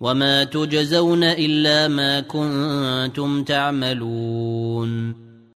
وما تجزون إلا ما كنتم تعملون